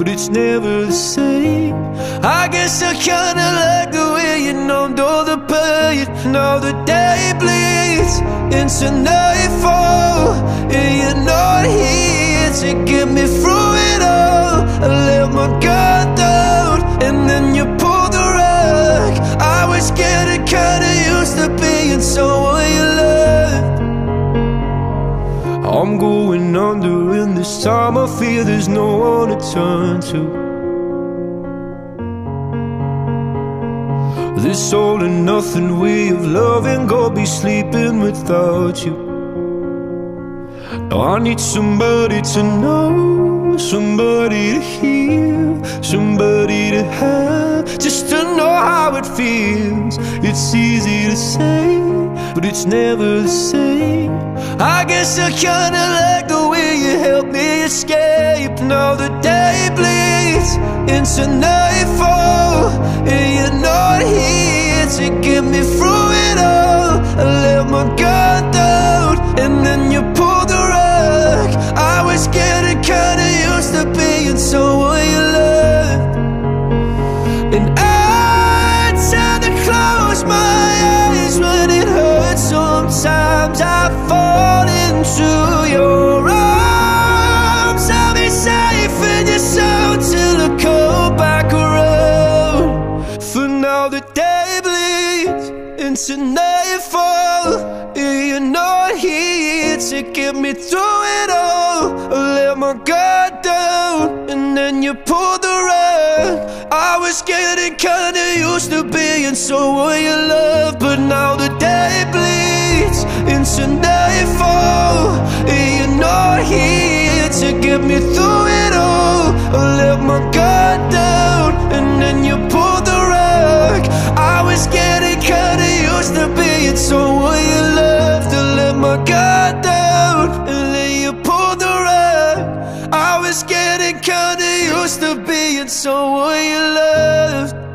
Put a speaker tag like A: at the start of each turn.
A: but it's never the same. I guess I kinda like the way you numbed all the pain. Now the day bleeds into nightfall, and you're not here to get me through I'm going under, and this time I feel there's no one to turn to. This all and nothing way of loving, go be sleeping without you. Now I need somebody to know, somebody to hear, somebody to have, just to know how it feels. It's easy to say, but it's never the same. I guess I kinda like the way you help me escape. Now the day bleeds into nightfall, and you're not here to get me through it all. I let my guard down, and then you pulled the rug. I was getting kinda used to being someone you loved, and I into nightfall, you're not here to get me through it all. I let my guard down, and then you pulled the rug. I was getting kinda used to being someone you love, but now the day bleeds into nightfall, you're not here to get me through My guard down, and then you pulled the rug. I was getting kinda used to being someone you loved.